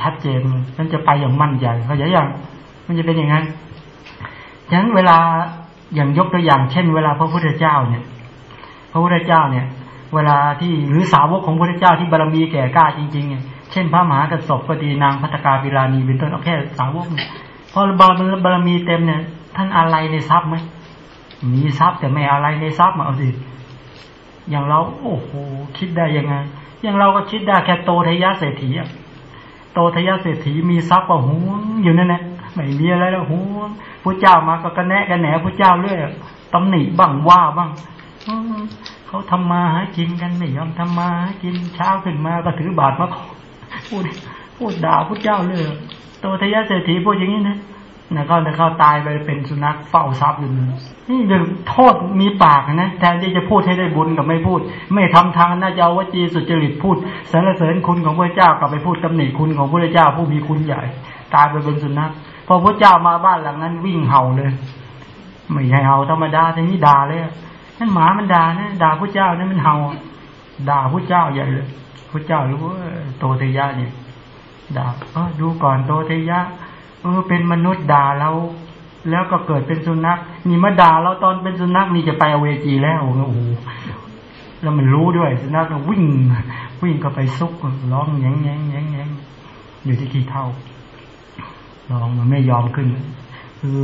ชัดเจนมันจะไปอย่างมั่นใจเขาอย่างมันจะเป็นอย่างนั้นฉะนั้นเวลา อย่างยกตัวอย่างเช่น เวลาพระพุทธเจ้าเนี่ย พระพุทธเจ้าเนี่ย เวลาที่หรือสาวกของพระพุทธเจ้าที่บารมีแก่กล้าจริงๆเนี่ยเช่น พระมหากระสบก็ดีนางพัตกาบิลานีเป็นต้นเอาแค่สาวกเนี่ยพอบารบารมีเต็มเนี่ย ท่านอะไรในทรัพย์ไหมมีทรัพย์แต่ไม่อะไรในทรัพย์มาเอาสิอย่างเราโอ้โหคิดได้ยังไง อย่างเราก็คิดได้แค่โตทยะเศรษฐีอะโตทยะเศรษฐีมีทรัพย์ก็หวงอยู่นั่นแหละ ไม่มีอะไรแล้วหวงพระเจ้ามาก็กระแนะกระแหนพระเจ้าเรื่อยตำหนิบ้างว่าบ้างเขาทำมาหากินกันไม่ยอมทำมาหากินเช้าขึ้นมาก็ถือบาตรมาขอพูดพูดด่าพระเจ้าเลยโตทยะเศรษฐีพูดอย่างนี้นะนะก็จะเข้าตายไปเป็นสุนัขเฝ้าทรัพย์อยู่นี่เรื่องโทษมีปากนะแทนที่จะพูดให้ได้บุญกับไม่พูด ไม่ทำทางน่าจะเอาวจีสุจริตพูดสรรเสริญคุณของพระเจ้ากลับไปพูดตำหนิคุณของพระเจ้าผู้มีคุณใหญ่ ตายไปเป็นสุนัข อพระเจ้ามาบ้านหลังนั้น วิ่งเห่าเลย ไม่ใช่เห่าธรรมดาทีนี้ด่าเลยนั่นหมามันด่านะด่าพระเจ้านั่นมันเห่า ด่าพระเจ้าใหญ่เลยพระเจ้ารู้ว่าโตเทยะเนี่ยด่าเออดูก่อนโตเทยะเออเป็นมนุษย์ด่าเราแล้วก็เกิดเป็นสุนัขนี่มาด่าเราตอนเป็นสุนัขนี่จะไปอเวจีแล้วโอ้โหแล้วมันรู้ด้วยสุนัขก็วิ่ง วิ่งก็ไปซุกร้องแยงแยงแยงแยงอยู่ที่ขี้เท่า มันไม่ยอมขึ้น คือ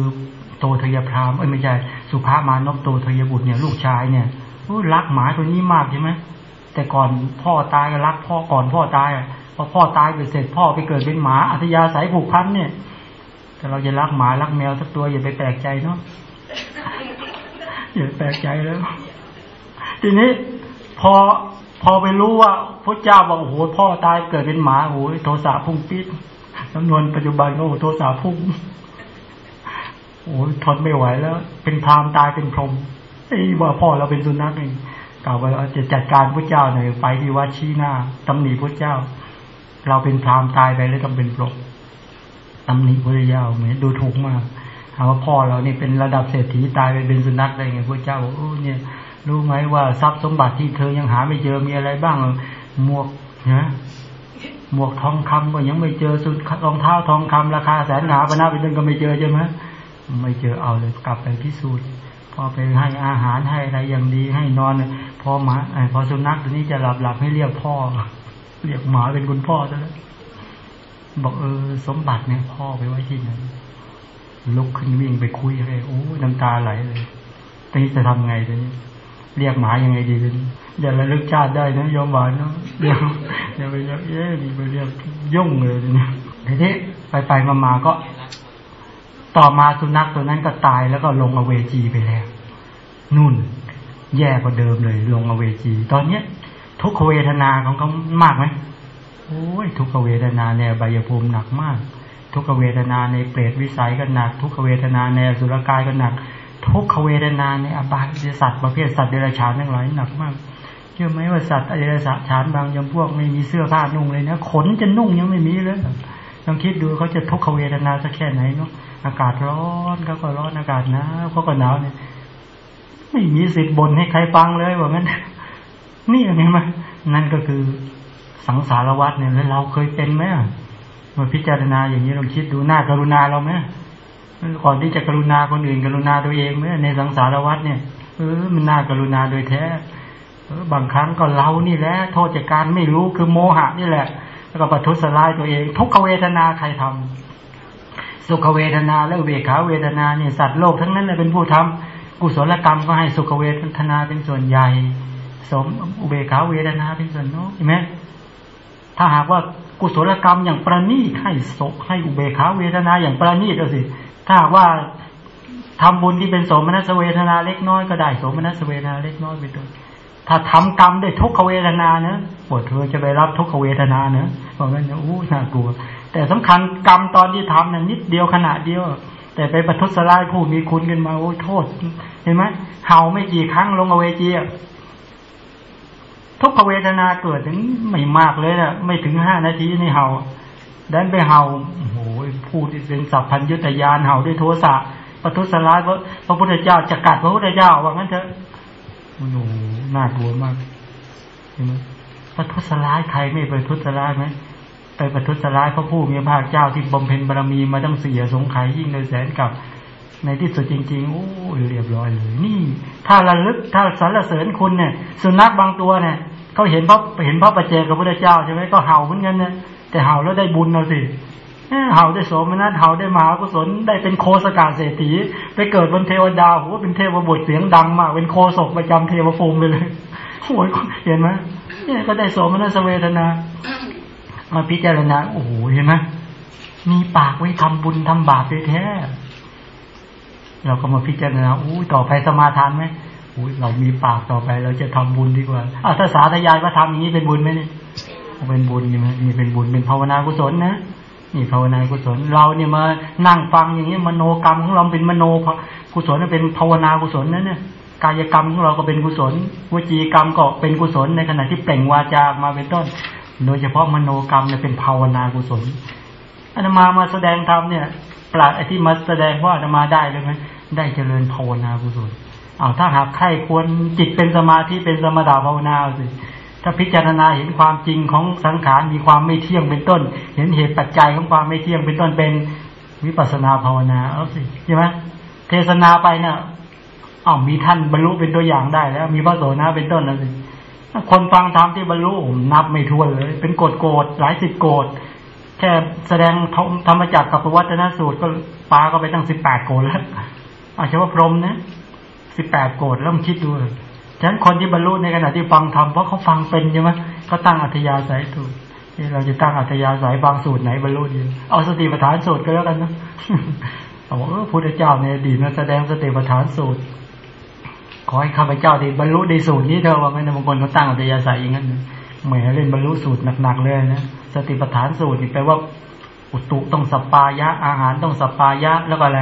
โตทยพรามเอ้ยไม่ใช่สุภามานพโตทยบุตรเนี่ยลูกชายเนี่ยรักหมาตัวนี้มากใช่ไหมแต่ก่อนพ่อตายก็รักพ่อก่อนพ่อตายพอพ่อตายไปเสร็จพ่อไปเกิดเป็นหมาอัธยาศัยผูกพันเนี่ยแต่เราจะรักหมารักแมวสักตัวอย่าไปแปลกใจเนาะอย่าแปลกใจแล้ว ทีนี้พอพอไปรู้ว่าพระเจ้าบอกโอ้โหพ่อตายเกิดเป็นหมาโอ้โหโทสะพุ่งปิด จำนวนปัจจุบันก็โอ้โหโทสะพุ่งโอ้ทนไม่ไหวแล้ว เป็นพรามตายเป็นพรหมไอ้ว่าพ่อเราเป็นสุนัขเองกล่าวว่าจะจัดการพระเจ้าหน่อยไปที่วัดชี้หน้าตำหนิพระเจ้า เราเป็นพรามตายไปแล้วต้องเป็นพรหมตำหนิพระเจ้าเหมือนดูถูกมากหาว่าพ่อเรานี่เป็นระดับเศรษฐีตายไปเป็นสุนัขได้ไงพระเจ้าโอ้เนี่ย รู้ไหมว่าทรัพย์สมบัติที่เธอยังหาไม่เจอมีอะไรบ้างหมวกนะ หมวกทองคำก็ยังไม่เจอสุดรองเท้าทองคำราคาแสนหาปนาเป็นต้นก็ไม่เจอใช่ไหมไม่เจอเอาเลยกลับไปพิสูจน์ พอไปให้อาหารให้อะไรอย่างดีให้นอนพอหมาพอสุนัขตัวนี้จะหลับหลับให้เรียกพ่อ เรียกหมาเป็นคุณพ่อซะแล้วบอกเออสมบัติเนี่ยพ่อไปไว้ที่ไหนลุกขึ้นวิ่งไปคุยอะไรโอ้น้ำตาไหลเลยตอนนี้จะทำไงตอนนี้เรียกหมายังไงดีเลยอย่าระลึกชาติได้นะยอมหวานเนาะเดี๋ยว อย่าไปเยกเอ๊ะดีไปเรียกยุ่งเลยเนี่ยทีนี้ไปไปมามาก็ ต่อมาสุนัขตัวนั้นก็ตายแล้วก็ลงอเวจีไปแล้วนุ่น แย่กว่าเดิมเลย ลงอเวจี ตอนเนี้ย ทุกขเวทนาของเขามากไหมโอ้ยทุกขเวทนาเนี่ยใบยภูมิหนักมาก ทุกขเวทนาในเปรตวิสัยก็หนัก ทุกขเวทนาในสุรกายก็หนัก ทุกขเวทนาในอบายสัตว์ประเภทสัตว์เดรัจฉานทั้งหลายหนักมาก ชื่อไหมว่าสัตว์อเดรัจฉานบางยำพวกไม่มีเสื้อผ้านุ่งเลยนะขนจะนุ่งยังไม่มีเลยลองคิดดูเขาจะทุกขเวทนาสักแค่ไหนเนาะอากาศร้อนเขาก็ร้อนอากาศหนาวเขาก็หนาวเนี่ยไม่มีสิทธิ์บ่นให้ใครฟังเลยว่างั้น นี่เห็นไหมานั่นก็คือสังสารวัฏเนี่ยแล้วเราเคยเป็นไหมมาพิจารณาอย่างนี้ลองคิดดูหน้ากรุณาเราไหมก่อนที่จะกรุณาคนอื่นกรุณาตัวเองไหมในสังสารวัฏเนี่ยเออมันน่ากรุณาโดยแท้ บางครั้งก็เรานี่แหละโทษจากการไม่รู้คือโมหะนี่แหละ แล้วก็ประทุษร้ายตัวเอง ทุกขเวทนาใครทำสุขเวทนาและเวขาเวทนาเนี่ยสัตว์โลกทั้งนั้นเลยเป็นผู้ทำกุศลกรรมก็ให้สุขเวทนาเป็นส่วนใหญ่ สมอุเบขาเวทนาเป็นส่วนน้อยเห็นไหมถ้าหากว่ากุศลกรรมอย่างประณีตให้สกให้อุเบขาเวทนาอย่างประณีตเอาสิ ถ้าหากว่าทำบุญที่เป็นสมนัสเวทนาเล็กน้อยก็ได้สมนัสเวทนาเล็กน้อยไปด้ว ถ้าทำกรรมด้วยทุกขเวทนาเนะปวดเธอจะไปรับทุกขเวทนาเนะเพราะงั้นเนี่ยอู้น่ากลัว แต่สำคัญกรรมตอนที่ทำน่ะนิดเดียวขณะเดียว แต่ไปประทุษร้ายผู้มีคุณกันมาโอ้ยโทษ เห็นไหมเห่าไม่กี่ครั้งลงอเวจีทุกขเวทนาเกิดถึงไม่มากเลยนะไม่ถึงห้านาทีนี่เห่าดันไปเห่าโอ้โหพูดเป็นสัพพัญยุตยานเห่าด้วยโทสะประทุษร้ายพระพระพุทธเจ้าจะกัดพระพุทธเจ้าว่างั้นเถอะ โอ้โหน่ากลัวมากเห็นไหมประทุษร้ายใครไม่ไปทุษร้ายไหมไปประทุษร้ายพระผู้มีพระเจ้าที่บำเพ็ญบารมีมาตั้งเสียสงไขยิ่งเลยแสนกับในที่สุดจริงๆโอ้เรียบร้อยเลย นี่ ถ้าระลึกถ้าสรรเสริญคุณเนี่ย สุนัขบางตัวเนี่ยเขาเห็นพระเห็นพระประเจกับพระเจ้าใช่ไหมก็เห่าเหมือนกันนี่ยแต่เห่าแล้วได้บุญเอาสิ เห่าได้โสมนัสเห่าได้มหากุศลได้เป็นโคสกาเศรษฐีไปเกิดบนเทวดาโหเป็นเทวบุตรเสียงดังมาก เป็นโคศกประจำเทวภูมิไปเลยโอ้ยเห็นไหมเนี่ยก็ได้โสมนัสเวทนา มาพิจารณาโอ้โหเห็นไหมมีปากไว้ทำบุญทำบาปไปแท้เราก็มาพิจารณาอู้ต่อไปสมาทานไหมอู้เรามีปากต่อไปเราจะทำบุญดีกว่าอ้าวถ้าสาธยายว่าทำอย่างนี้เป็นบุญไหมเนี่ยเป็นบุญใช่ไหมนี่เป็นบุญเป็นภาวนากุศลนะ นี่ภาวนากุศลเราเนี่ยมานั่งฟังอย่างนี้มโนกรรมของเราเป็นมโนกุศลเป็นภาวนากุศลนั่นเนี่ยกายกรรมของเราก็เป็นกุศลวจีกรรมก็เป็นกุศลในขณะที่เปล่งวาจามาเป็นต้น โดยเฉพาะมโนกรรมเนี่ยเป็นภาวนากุศลอาตมามาแสดงธรรมเนี่ยปราดไอ้ที่มาแสดงว่าอาตมาได้เลยไหมได้เจริญภาวนากุศลเอาถ้าหากใครควรจิตเป็นสมาธิเป็นสมถะภาวนาสิ ถ้าพิจารณาเห็นความจริงของสังขารมีความไม่เที่ยงเป็นต้น เห็นเหตุปัจจัยของความไม่เที่ยงเป็นต้นเป็นวิปัสนาภาวนาเอาสิใช่ไหมเทศนาไปเนี่ยอ้าวมีท่านบรรลุเป็นตัวอย่างได้แล้ว มีพระโสนาเป็นต้นแล้วสิคนฟังธรรมที่บรรลุนับไม่ถ้วนเลย เป็นโกดโกดหลายสิบโกดแค่แสดงธรรมจักรกับวัฒนสูตรก็ปาก็ไปตั้งสิบแปดโกดแล้วอาจจะว่าพรมนะสิบแปดโกดแล้วมันคิดดู ฉะนั้นคนที่บรรลุในขณะที่ฟังธรรมเพราะเขาฟังเป็นใช่ไหมเขาตั้งอัธยาศัยถูกเราจะตั้งอัธยาศัยบางสูตรไหนบรรลุดีเอาสติปัฏฐานสูตรก็แล้วกันนะเอาเออพุทธเจ้าในอดีตนะแสดงสติปัฏฐานสูตร ขอให้ข้าพเจ้าได้บรรลุในสูตรนี้เถอะว่าไม่ในบางคนเขาตั้งอัธยาศัยอย่างนั้นเหมือนเล่นบรรลุสูตรหนักๆเลยนะสติปัฏฐานสูตรนี่แปลว่า อุตุต้องสปายะ อาหารต้องสปายะแล้วก็อะไร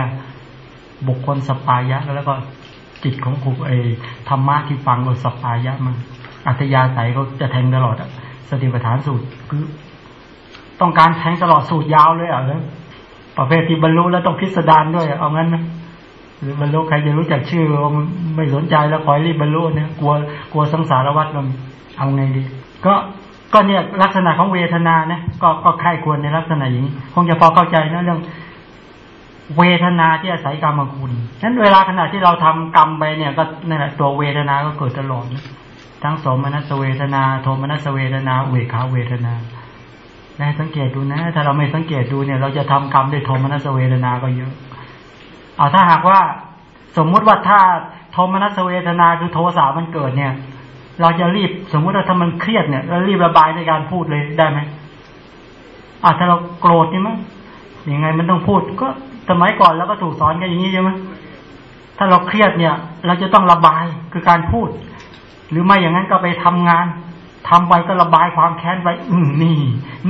บุคคลสปายะแล้วก็ จิตของครูเอธรรมะที่ฟังก็สปายะมาอัธยาศัยก็จะแทงตลอดอะสติปัฏฐานสูตรคือต้องการแทงตลอดสูตรยาวเลยอะแล้วประเภทที่บรรลุแล้วต้องพิสดารด้วย เอางั้นนะหรือบรรลุใครจะรู้จักชื่อไม่สนใจแล้วคอยรีบบรรลุเนี่ยกลัวกลัวสังสารวัฏมันเอาไงดี ก็ก็เนี่ยลักษณะของเวทนานะก็ก็ใครควรในลักษณะอย่างนี้คงจะพอเข้าใจนะเรื่อง เวทนาที่อาศัยกรรมคุณฉะนั้นเวลาขณะที่เราทำกรรมไปเนี่ยก็นั่นแหละตัวเวทนาก็เกิดตลอด ทั้งสมนัสเวทนา โทมนัสเวทนา เวขาเวทนาได้สังเกตดูนะ ถ้าเราไม่สังเกตดูเนี่ย เราจะทำกรรมด้วยโทมนัสเวทนาก็เยอะ เอาถ้าหากว่าสมมุติว่าถ้าโทมนัสเวทนาคือโทสะมันเกิดเนี่ย เราจะรีบสมมุติว่าถ้ามันเครียดเนี่ยเรารีบระบายในการพูดเลยได้ไหมอ่าถ้าเราโกรธนี่มั้ยยังไงมันต้องพูดก็ สมัยก่อนเราก็ถูกสอนกันอย่างนี้ใช่ไหมถ้าเราเครียดเนี่ย เราจะต้องระบายคือการพูด หรือไม่อย่างนั้นก็ไปทำงานททำไปก็ระบายความแค้นไปอืมนี่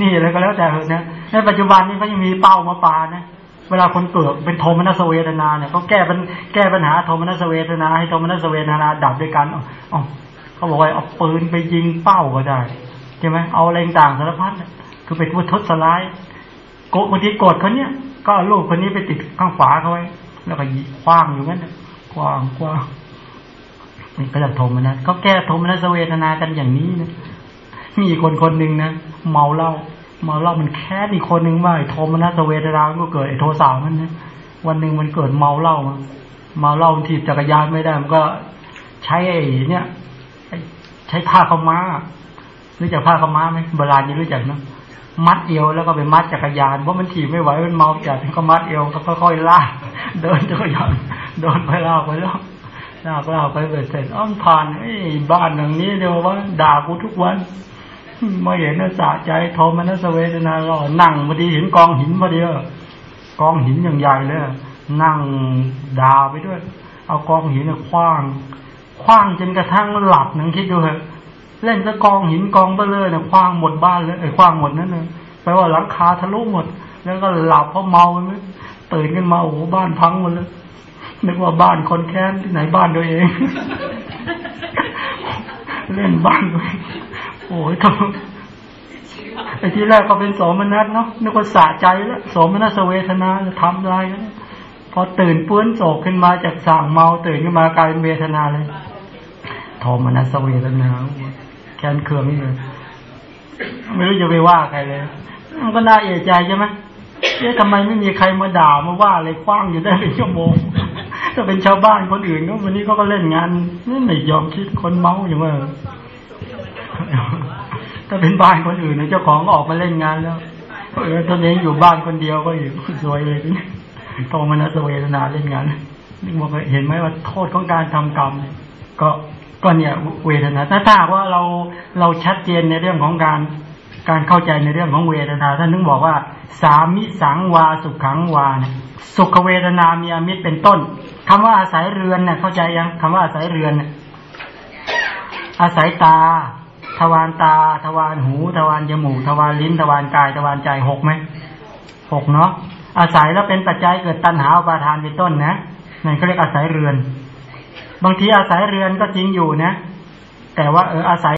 นี่อะไรก็แล้วแต่เถอะนะในปัจจุบันนี้เขายังมีเป้ามาปานะเวลาคนเกิดเป็นโทมนัสเวทนาเนี่ยเขาแก้ปัญแก้ปัญหาโทมนัสเวทนาให้โทมนัสเวทนาดับด้วยกันเอาเอเขาบอกว่าเอาปืนไปยิงเป้าก็ได้ใช่ไหมเอาอะไรต่างสารพัดคือเป็นวัตถุสลายโกบางทีโกรธคนเนี้ย ก็ลูกคนนี้ไปติดข้างฝาเขาไว้ แล้วก็ยิงคว้างอยู่งั้นคว้างคว้างนี่ก็จะโทมนัสเขาแก้โทมนัสเวทนากันอย่างนี้นะมีคนคนหนึ่งนะเมาเหล้าเมาเหล้ามันแค้นอีกคนหนึ่งว่าไอ้โทมนัสเวทนาก็เกิดไอ้โทสามันนะวันหนึ่งมันเกิดเมาเหล้ามาเมาเหล้ามันถีบจักรยานไม่ได้มันก็ใช้ไอ้เนี่ยใช้ผ้าขม้ารู้จักผ้าขม้าไหมโบราณนี่รู้จักเนะ มัดเอวแล้วก็ไปมัดจักรยานเพราะมันถีบไม่ไหวมันเมาจัดก็มัดเอวก็ค่อยๆลากเดินจักรยานเดินไปลากไปแล้วลากลากไปเบ็ดเสร็จอ้อมผ่านไอ้บ้านหลังนี้เดี๋ยวว่าด่ากูทุกวันไม่เห็นน่ะสะใจโทมนัสเวทนาก็นั่งพอดีเห็นกองหินพอดีกองหินอย่างใหญ่เลยนั่งด่าไปด้วย เอากองหินน่ะคว้างคว้างจนกระทั่งหลับหนังคิดดูเถอะ เล่นก็กองหินกองเบลเลยนะคว้างหมดบ้านเลยไอ้คว้างหมดนั่นเลยแปลว่าหลังคาทะลุหมด แล้วก็หลับเพราะเมาไหมตื่นขึ้นมาโอ้โหบ้านพังหมดเลยนึกว่าบ้านคนแค้นที่ไหนบ้านตัวเอง เล่นบ้านตัวเองโอ้ยทไอ้ที่แรกก็เป็นสมนัสเนาะนึกว่าสะใจแล้วสมนัสเวทนาจะทำอะไรกันพอตื่นปื้นโศกขึ้นมาจากสั่งเมาตื่นขึ้นมากลายเป็นเวทนาเลยโทมนัสเวทนา แค้นเคืองนี่เลยไม่รู้จะไปว่าใครเลย มันก็น่าเอะใจใช่ไหมเอ๊ะทำไมไม่มีใครมาด่ามาว่าอะไรคว้างอยู่ได้เป็นชั่วโมงถ้าเป็นชาวบ้านคนอื่นก็วันนี้เขาก็เล่นงานนี่ไม่ยอมคิดคนเมาอย่างว่าถ้าเป็นบ้านคนอื่นเนี่ยเจ้าของออกมาเล่นงานแล้วเออตอนนี้อยู่บ้านคนเดียวก็อยู่สวยเลยทีนี้โทมนัสเวทนาเล่นงานนี่บอกเห็นไหมว่าโทษของการทำกรรม ก็ ก็เนี่ยเวทนาถ้าถ้าว่าเราเราชัดเจนในเรื่องของการการเข้าใจในเรื่องของเวทนาท่านนึกบอกว่า สามิสังวาสุขังวาเนี่ยสุขเวทนามีอมิตรเป็นต้นคำว่าอาศัยเรือนเนี่ยเข้าใจยังคำว่าอาศัยเรือนเนี่ยอาศัยตา ทวารตา ทวารหู ทวารจมูก ทวารลิ้น ทวารกาย ทวารใจหกไหมหกเนาะอาศัยแล้วเป็นปัจจัยเกิดตัณหาอุปาทานเป็นต้นนะนั่นเขาเรียกอาศัยเรือน บางทีอาศัยเรือนก็จริงอยู่นะ แต่ว่าเอออาศัย